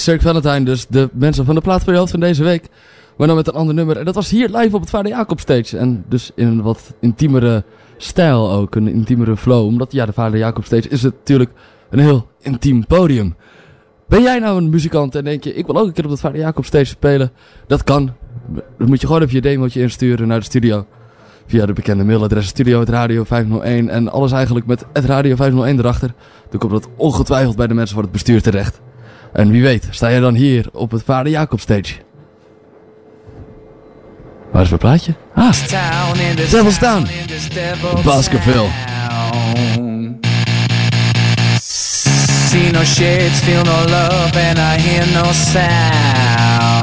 Cirque Valentine, dus de mensen van de plaatperiode van deze week. Maar dan met een ander nummer. En dat was hier live op het Vader Jacob stage. En dus in een wat intiemere stijl ook, een intiemere flow. Omdat ja, de Vader Jacob stage is natuurlijk een heel intiem podium. Ben jij nou een muzikant en denk je, ik wil ook een keer op dat Vader Jacob stage spelen? Dat kan. Dan moet je gewoon even je demootje insturen naar de studio. Via de bekende mailadres studio radio 501 en alles eigenlijk met het radio 501 erachter. Dan komt dat ongetwijfeld bij de mensen van het bestuur terecht. En wie weet, sta je dan hier op het Vader Jacob stage. Waar is mijn plaatje? Ah, Devil's Town. Baskerville. See no shades, feel no love, and I hear no sound.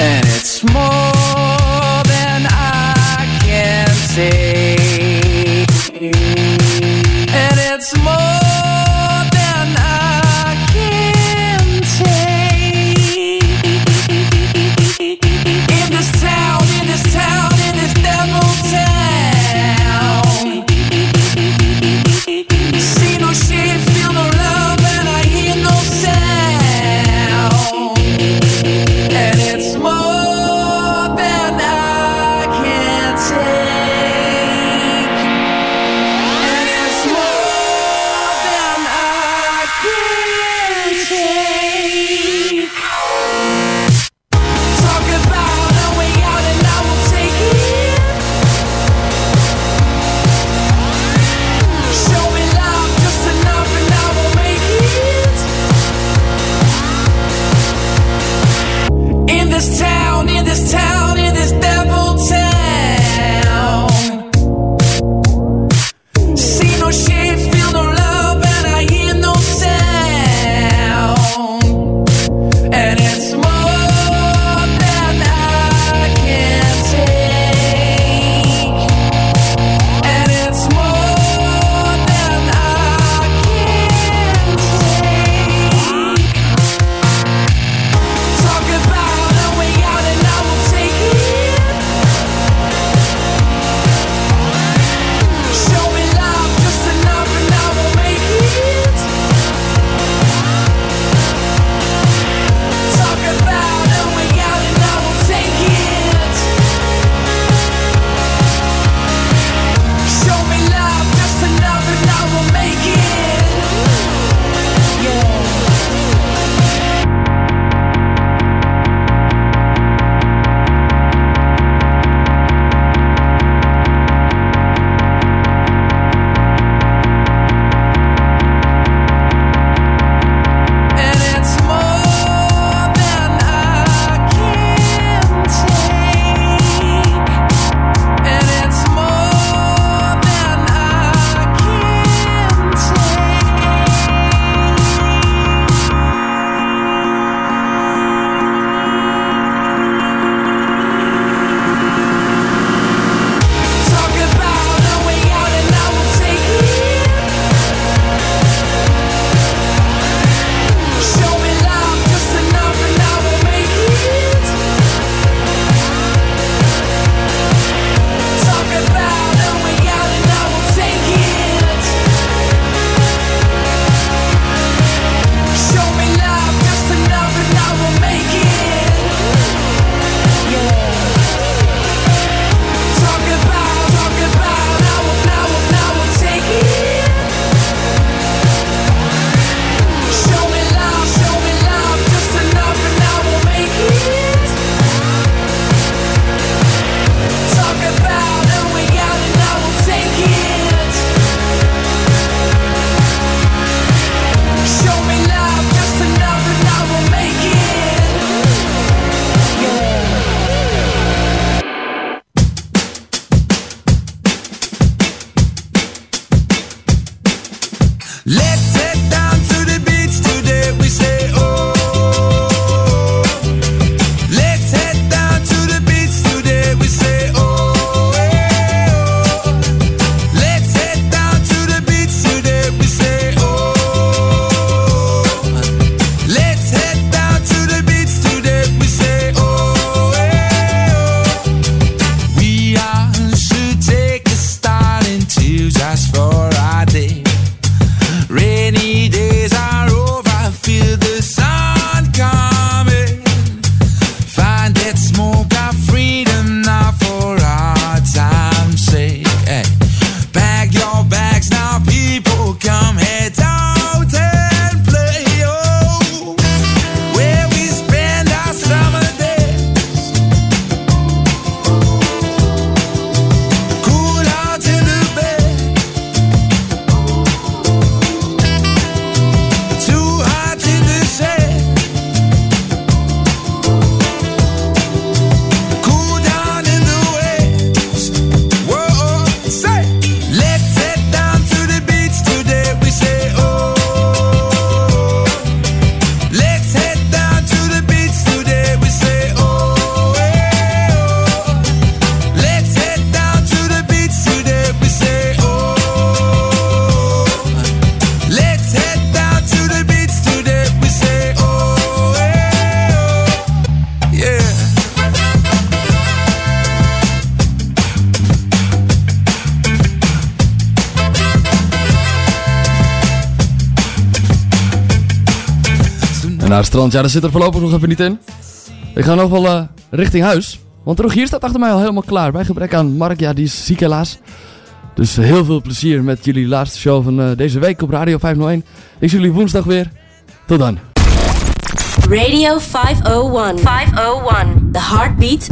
And it's more than I can say. And it's more Strand, ja, daar zit er voorlopig nog even niet in. Ik ga nog wel eh, richting huis. Want Rogier staat achter mij al helemaal klaar. Bij gebrek aan Mark, ja, die is ziek helaas. Dus heel veel plezier met jullie laatste show van eh, deze week op Radio 501. Ik zie jullie woensdag weer. Tot dan. Radio 501. 501. The heartbeat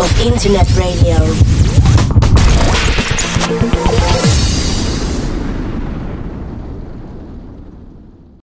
of internet radio.